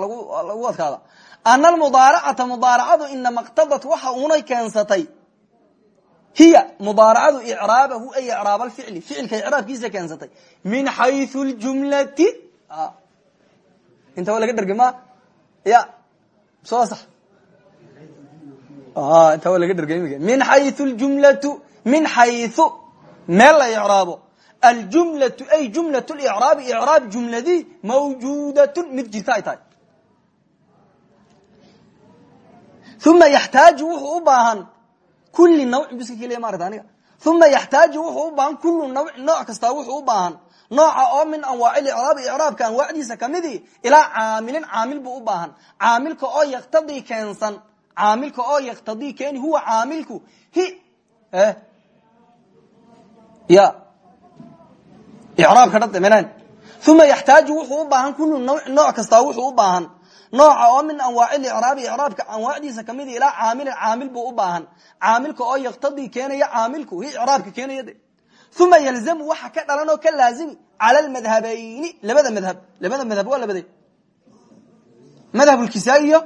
[SPEAKER 1] lagu adkaada ana almudaaracata mudaaracadu inama qtadat waxa unay keensatay hiya mudaaracadu icraabahu ay icraab alficli ficilka icraabkiisa keensatay min xayu ljumlati inta waa laga ya soo sax inta waa laga dhergay imika min xayu ljumlatu min xayu meel la aljumlatu ay jumlat licraabi icraab jumladii mawjuudatun mid jirta ay tahay uma yaxtaaju wuxuu u baahan kulli nawcin bu iska keliya maarata aniga uma yaxtaaju wuxuu u baahan kullu nawcin nooc kastaa wuxuu u baahan nooca oo min anwaaci licraabi icraabka anwaacdiisa kamidii ilaa caamilin caamil buu u baahan caamilka oo yaktadii keensan caamilka oo yaktadii keeni huwa caamilku hi ya icraabka dhade melan uma yaxtaaju wuxuu u baahan kullu nooc kastaa wuxuu u baahan nooca oo min anwaaci icraabi icraabka anwaacdiisa ka mid ilaa caamilin caamil buu u baahan caamilka oo yaktadii keenaya caamilku hi icraabka keenaya de uma yalzamu waxa ka dhalan oo ka laazimi cala lmadhabayni labada madhab labada madhab waa labade madhab lkisaa iyo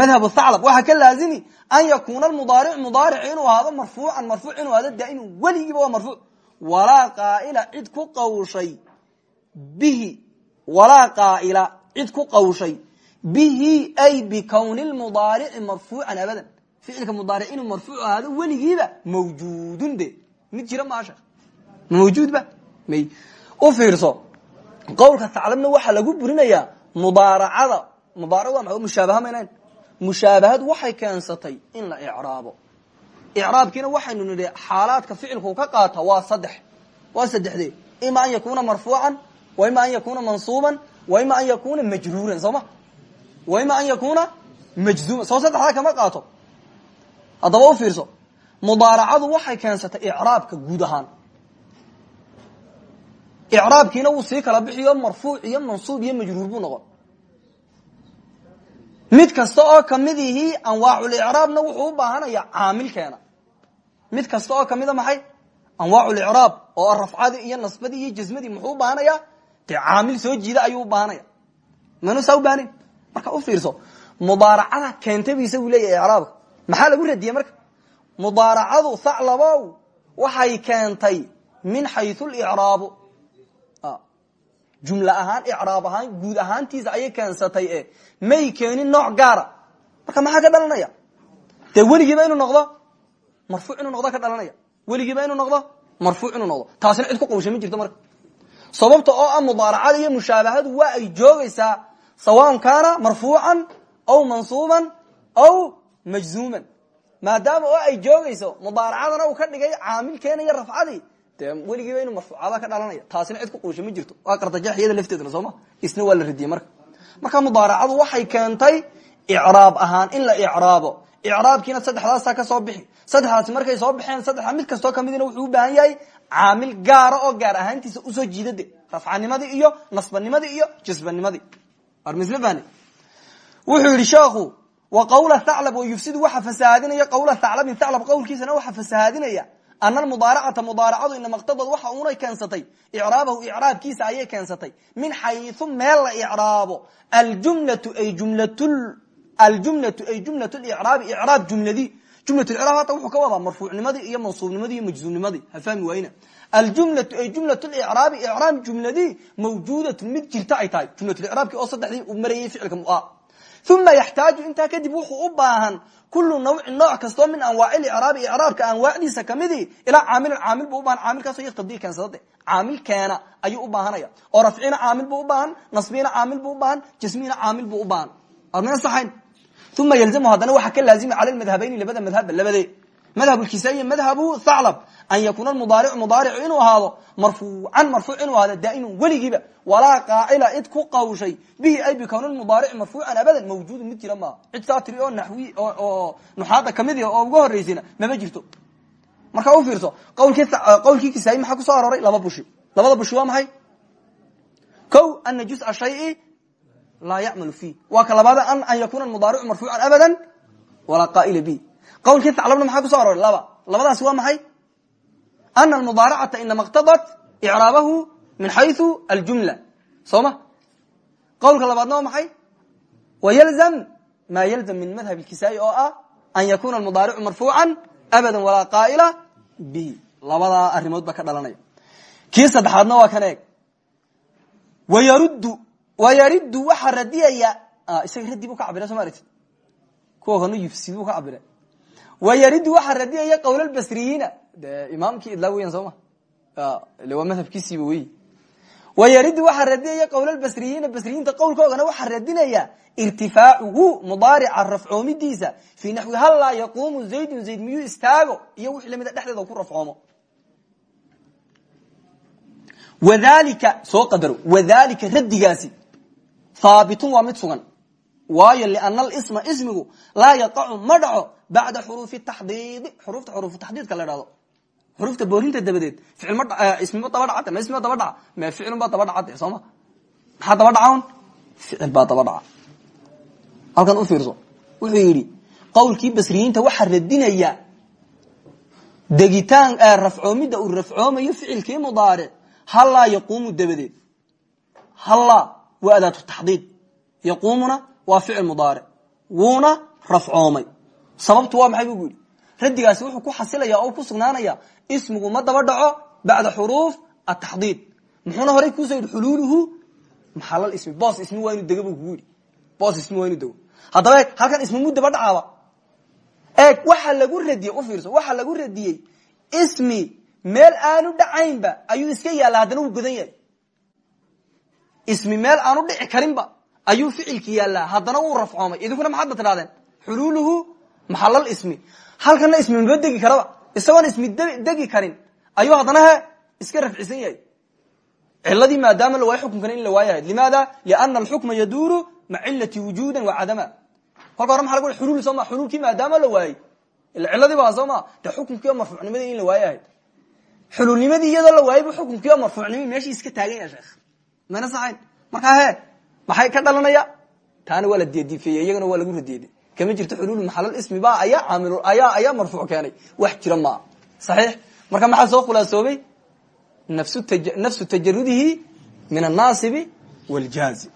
[SPEAKER 1] madhab thaclab waxa ka laazimi an yakuuna mudaaric mudaaric inuu ahaado marfuucan marfuuc inuu ahaado daa'iman weligiiba waa walaa qaa'ila cid ku qawshay. Bihi walaa qaa'ila cid ku qawshay. Bihi ay bikowni lmudaarici marfuucan abadan. Ficilka mudaaric inuu marfuuc ahaado weligiiba mawjuudun de. Mid jira maasha mawjuud ba. May u fiirso qowlka thaclabna waxaa lagu burinayaa mudaaracada. Mudaarac waa maa mushaabaha maynan mushaabahad waxay keensatay in la icraabo icraabkiina waxaynu nidhi xaalaadka ficilku ka qaata waa saddex. Waa saddexdee ima an yakuna marfuucan wa ima an yakuna mansuuban wa ima an yakuna majruuran soo ma? Wa ima an yakuna majzuuman soo saddexdaa kama qaato. Haddaba u fiirso mudaaracadu waxay keensatay icraabka guud ahaan. Icraabkiina wuu sii kala bixiyo marfuuc iyo mansuub iyo majruur buu noqon mid kasta oo ka mid ihii anwaaculicraabna wuxuu u baahanaya caamilkeena. Mid kasta oo kamida maxay? Anwaaculicraab oo rafcadii iyo nasbadii iyo jasmadii muxuu ubaahanaya dee caamil soo jiida ayuu ubaahanaya manu saa ubaahanen marka u fiirso mudaaracada keentabiisa buu leeyahay icraabka maxaa lagu radiyey marka? Mudaaracadu thaclabow waxay keentay min xayu licraabu jumla ahaan icraab ahaan guud ahaantiisa ayay keensatay e may keenin nooc gaara marka maxaa ka dhalanaya? Dee weligiiba inuu noqdo marfuuc inuu noqdo ka dhalanaya. Weligiiba inuu noqdo marfuuc inuu noqdo. Taasina cid ku qawsha ma jirto marka. Sababta oo ah mudaaracada iyo mushaabahadu waa ay joogaysaa sawaan kaana marfuucan aw mansuuban aw majzuuman. Maadaama oo ay joogayso mudaaracadana uu ka dhigay caamil keenaya rafcadii dee weligiiba inuu marfuucada ka dhalanaya taasina cid ku quusha ma jirto. Waa qartajax iyada lafteedna sooma isna waa la radiyey marka. Marka mudaaracadu waxay keentay icraab ahaan. In la icraabo. Icraabkiina saddexdaasa ka soo bixi. Saddexdaasi markay soo baxeen saddexda mid kastoo kamidina wuxuu u baahan yahay caamil gaara oo gaar ahaantiisa u soo jiidade. Rafcanimadii iyo nasbanimadii iyo jasbanimadii armisla fahne wuxuu yidhi wa qawla thaclab wa yufsidu waxa fasahaadinaya qawla thaclabin thaclab qawlkiisana waxa fasahaadinaya ana almudaaracata mudaaracadu inama qtadad waxa unay keensatay. Icraabahu icraabkiisa ayay keensatay. Min xayu meel la icraabo. Aljumlatu ay jumlat licraabi icraab jumladii jumlat icraab hata wuxuu ka wadaa marfuucnimadii iyo mansuubnimadii iyo majzuumnimadii ha fahmi waayna aljumlatu ay jumlat licraabi icraab jumladii mawjuudatun mid jirta ay tahay. Jumlatlicraabki oo saddexdii uu marayay ficilka mua uma yaxtaaju intaa kadib wuxuu u baahan kulu nawcin nooc kastoo min anwaaci licraabi icraabka anwaacdiisa kamidii ilaa caamilin caamil buu u baahan caamilkaasoo yaktadii keensadade caamil keena ayuu u baahanaya. Oo rafcina caamil buu u baahan nasbina caamil buu u baahan jasmina caamil buu u baahan. Admana saxayn? Uma yalzamu haddana waxaa ka laazima cala madhabayni labada madhabba labadee. Madhab lkisaa'iy madhabu thaclab an yakuuna mudaaricu mudaaricu inuu ahaado marfuucan marfuuc inuu ahaado daa'iman weligiiba walaa qaacila cid ku qawshay bihi ay bikowni mudaarici marfuucan abadan mawjuudu mid jira maaha cid saa tiri oo naxwi oo nuxaada ka mid ah oo uga horeysayna mama jirto marka u fiirso qawlkii kisaayi maxaa ku soo arooray laba bushi labada bushi waa maxay ko ana juz-a shayi laa yacmalu fiih waa ka labaad an an yakuna mudaaricu marfuucan abada walaa qaa'ila bi qawlkii thaclabna maxaa kuso arooray laba labadaasi waa maxay ana almudaaracata inama ktabat icraabahu min xayu aljumla soo ma qowlka labaadna waa maxay wayalzam maa yalzam min madhab اkisaa-i oo ah an yakuna almudaaricu marfuuca abada walaa qaa'ila bihi labadaa arrimood ba ka dhalanaya kii saddexaadna waa kan eeg wayaruddu wayariddu waxaa radiyaya isaga raddi buu ka cabiray soo ma aragtid kuwa kana yufsiduu ka cabiray wayariddu waxaa radiyaya qowl lbasriyiina de imaamkii idlaa weyan soo ma? Ile waa madhabkiisiiba wey wayaridu waxaa radiyaya qowl basriyiina basriyiinta qowlkoogana waxaa radinaya irtifaacuhu mudaarica rafcoomidiisa. Fii naxwi hal laa yaquumu zaydun zayd miyuu istaago? Iyo wixii lamida dhexdeeda ku rafcoomo. Wadalika soo qadaro wadalika raddigaasi haabitun waa mid sugan. Waayo liana alisma ismigu laa yaqacu ma dhaco bacda xuruufi taxdiidi xuruufta xuruufu taxdiidka la dhahdo xuruufta boorinta dabadeed ficil ma ismiba daba dhacata ma ismiba daba dhaca me ficilun baa daba dhacade soo ma maxaa daba dhacan ficil baa daba dhaca halkan u fiirso wuxuu yidhi qowlkii basriyiinta waxaa radinaya degitaan rafcoomidda uu rafcoomayo ficilkii mudaaric hallaa yaquumu dabadeed hallaa waa adaatu taxdiid yaquumuna waa ficil mudaaric wuuna rafcoomay sababtu waa maxay bu raddigaasi wuxuu ku xasilaya oo ku sugnaanaya ismigu ma daba dhaco bacda xuruuf ataxdiid muxuuna horay kuusoo yidhi xuluuluhu? Maxalal ismi boos ismi waa inu yidhi. Boos ismi waa inu dego halkan ismi mu daba dhacaaba. Eeg waxa lagu radiyey u fiirso waxa lagu radiyey ismi meel aanu dhacaynba ayuu iska yaalla haddana wuu godan yahay. Ismi meel aanu dhici karinba ayuu ficilki yaallaa haddana wuu rafcoomay. Idinkuna maxaad ba tidhahdeen? Xuluuluhu maxalal ismi halkana ismi maba degi karaba. Isagoon ismi degi karin. Ayuu haddana he iska rafcisan yahay. Ciladii maadaama la waayo xukunkana in la waayahay. Limaada? Liana alxukma yaduuru maca cilati wujuudan wa cadama kolka hore maa lagu xulul soo ma xululkii maadaama la waayey ila ciladii baa soo ma de xukunkii oo marfuucnimadii in la waayahayd xululnimadii iyadoo la waayay bu xukunkii oo marfuucnimadi meeshii iska taagan yaha sheekh mayna saxayn. Markaa he maxay ka dhalanaya? Taana waa la iyagana waa lagu radiyey kama jirto xuluul maxalal ismi ba ayaa ayaa marfuuc keenay wax jira maa saxiix marka maxaa soo khulaasoobay nafsu tajarudihi min annaasibi waljaazi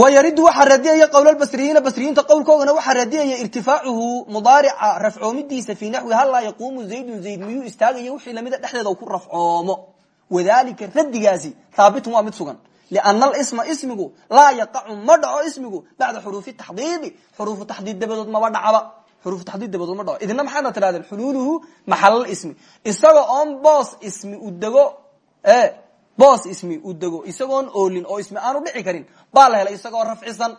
[SPEAKER 1] wayaridu waxaa radiyaya qowl basriyiina basriyiinta qowlkoogana waxaa radiyaya irtifaacuhu mudaarica rafcoomidiisa fii naxwi hal laa yaquumu zaydun zayd miyuu istaagayo wixii lamida dhexdeeda ku rafcoomo wadalika raddigaasi haabitun waa mid liana alisma ismigu laa yaqacu ma dhaco ismigu bacda xuruufi taxdiidi xuruufu taxdiid dabadood maba dhacaba xuruufu taxdiid dabadood ma dhaco idina maxaadna tidhahdeen xuluuluhu maxalal ismi isaga oon boos ismi u dego boos ismi u dego isagoon oolin oo ismi aanu dhici karin baa la helay isagoo rafcisan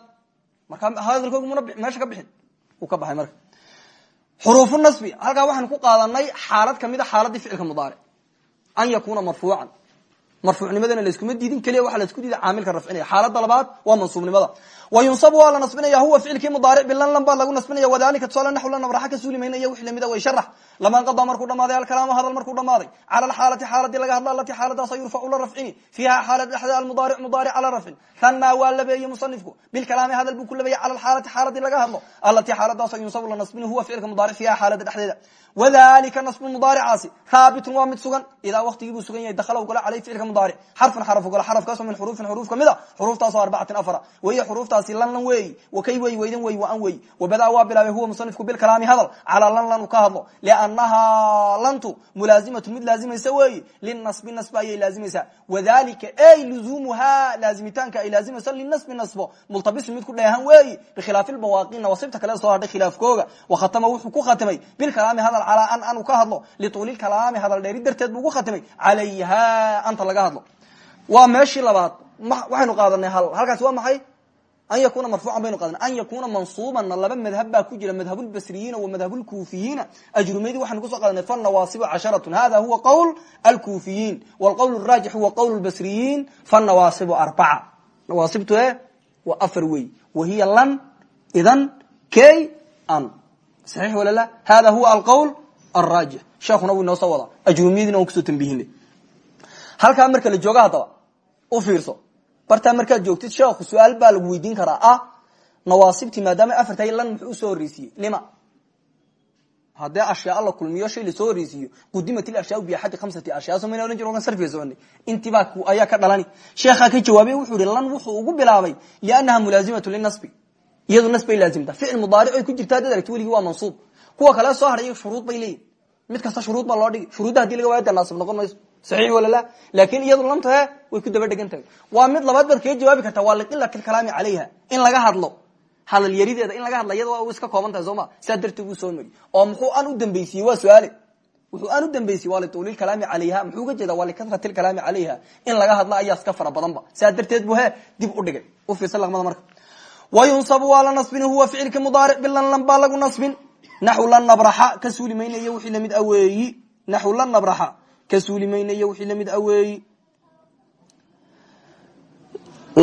[SPEAKER 1] marka hadalkoogu muna meesha ka bixin uu ka baxay marka xuruufu nasbi halkaa waxaanu ku qaadanay xaalad ka mid a xaaladii ficilka mudaaric marfuucnimadana layskuma diidin keliya waxa la isku diida caamilka rafcinaya. Xaalada labaad waa mansuubnimada. Wa yunsabu waa la nasbinaya huwa ficilkii mudaaric bilan lan baa lagu nasbinaya wadalika tusaale naxu la nabraxa ka suuli mayna iyo wix lamida way sharax lama qada markuu dhamaaday alkalaama hadal markuu dhamaaday cala alxaalati xaaladii laga hadla alati xaaladaasa yurfacu la rafcini. Fiiha xaalad dhexdeeda almudaaric mudaaric ala rafcin. Ranaa waa labeeye musanifku. Bilkalaami hadal buu ku labeeyey cala alxaalati xaaladii laga hadlo. Alati xaaladaasa yunsabu la nasbini huwa ficilka mudaaric fiiha xaalada dhexdeeda. Wadalika nasbu mudaaricaasi haabitun waa mid sugan. Idaa waktigii buu sugan yahay dakhala gala caleyh ficilka mudaaric xarfun xaraf u gala xarafkaasoo min xuruufin xuruuf ka mid a xuruuftaasoo arbacatin afara. Wahiya xuruuftaasi lan lan weeyi wakay wey weydan wey wa an wey wabadaa waa bilaabay huwa musanifku bilkalaami hadal. Calaa lan lan u ka hadlo. Liannahaa lantu mulaazimatun mid laazimaysa weeyi. Linasbi nasbi ayay laazimaysaa wadalika ey luzuumuhaa laazimitaanka ay laazimayso linasbi nasbo. Multabisun mid ku dheehan weeyi. Bikhilaafi lbawaaqina wasibta kale soo hadhay khilaafkooga. Wakhatama wuxuu ku khatimay bilkalaami hadal calaa an an u ka hadlo. Lituulilkalaami hadal dheeri darteed buu ku khatimay. Calayha anta laga hadlo waa meeshii labaad. Waxaynu qaadanay hal. Halkaasi waa maxay? An yakuna marfuucan baynu qaadana an yakuna mansuubanna laba madhab baa ku jira. Madhabulbasriyiina wa madhabulkuufiyiina ajrumaydi waxaanu ku soo qaadanay fannawaasibu casharatun. Hada huwa qowl alkuufiyiin. Wlqowl raajix huwa qowl lbasriyiin fannawaasibu arbaca. Nawaasibtu e waa afar wey. Wahiya lan idan kay an. Saxiix walala hada huwa alqowl alraajix sheekuna wuu inoo soo wadaa. Ajrumiyadiina waan ku soo tambihinay halkaa marka la jooga haddaba u fiirso. Bartaa markaad joogtid sheekhu su'aal baa lagu weydiin karaa ah nawaasibtii maadaama afar tahay lan muxuu u soo horreysiiyey lima haddee ashyaa la kulmiyo shay la soo horreysiiyo qudimat ilashyaa biaxadi khamsati ashyaa somayna ohan jir kan sarfiga soconay intibaa ayaa ka dhalani. Sheekhaa ka jawaabay wuxuu yihi lan wuxuu ugu bilaabay liannaha mulaazimatun linasbi. Iyadu nas bay laazimtaa ficil mudaaric ku jirtaa dad aragti weligii waa kuwa kale soo hadhay shuruud bay leeyihiin mid kasta shuruud baa loo dhigi shuruudda haddii laga waayo dee naasib saxiix walala laakin iyadu lamtahe way ku daba dhegan waa mid labaad baad kaga jawaabi kartaa waa liqilati lkalaami calayha in laga hadlo. Hadal yarideeda in laga hadla waa iska kooban tahay darteed wuu soo mari. Oo muxuu aan u dambeysiyey waa su'aale. Wuxuu aan u dambeysiyey waa lituuli lkalaami calayha muxuu uga jeeda waa likasrati lkalaami calayha in laga hadlo ayaa iska fara badan ba. Sidaa darteed bu dib u dhigay. U fiirsan laqmada marka wayunsabu waa la nasbin huwa ficilki mudaaric bilanlan baa lagu nasbin. Naxu lan nabraxa ka suuli maynayo wixii la mid aweeyi nabraxa ka suuli maynayo wixii la mid aweeyi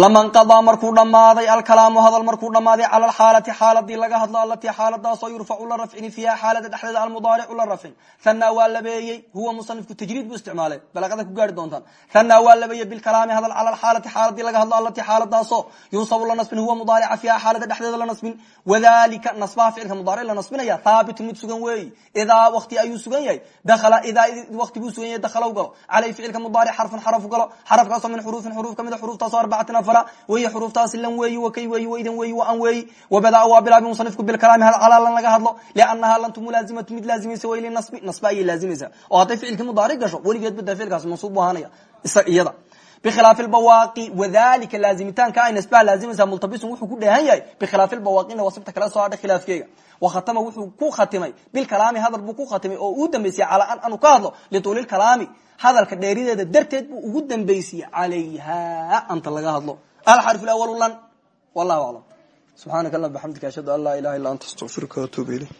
[SPEAKER 1] lama nqadaa markuu dhammaaday alkalaamu hadal markuu dhammaaday cala alxaalati xaaladii laga hadlo alatii xaaladaasoo yurfacu la rafcini fiiha xaalada dhexdeeda almudaaricu la rafcin hanaa waa labeeyey huwa musanifku tajriid buu isticmaalay. Balaqada ku gaari doontaan. Hanaa waa labeeyey bilkalaami hadal cala alxaalati xaaladii laga hadlo alatii xaaladaasoo yunsabu la nasbin huwa mudaarica fiiha xaalada dhexdeeda la nasbin. Wadalika nasbaha ficilka mudaaric la nasbinaya haabitu mid sugan weeyi. Idaa wakti ayuu sugan yahay dakala idaa wakti buu sugan yahay dakalow galo. Caleyh ficilka mudaaric xarfun xarafu galo xarafkaasoo min xuruufin xuruuf kamida xuruuftaasoo arbacatin wey xuruuftaasi lan weeyi wakay weeyi waidan weeyi waan weeyi wabadaa waa bilaabi musanifku bilkalaami hal calaa lan laga hadlo liannahaa lantu mulaazimatu mid laazimaysa way linasbi nasba ayay laazimaysaa oo hadday ficilkii mudaaric gasho weligeed bada ficilkaasi mansuub bu ahaanaya iyada bkhilaafi bawaaqi wadalika laazimitaanka ay nasbaha laazimaysaa multabisun wuxuu ku dheehan yahay bikhilaafi bawaaqi nawasibta kala soo hadha khilaafkeega wakhatama wuxuu ku khatimay bilkalaami hadal buu ku khatimay oo uu dambeysiyey calaa an anu ka hadlo lituuli kalaami. Hadalka dheerideeda darteed buu ugu dambeysiyey calayha anta laga hadlo. Alxarf awalu lan. Wallahu aclam subxaanaka allah bxamdika ashhadu an laa ilaha illa anta astaqfiruka watuubu ilayk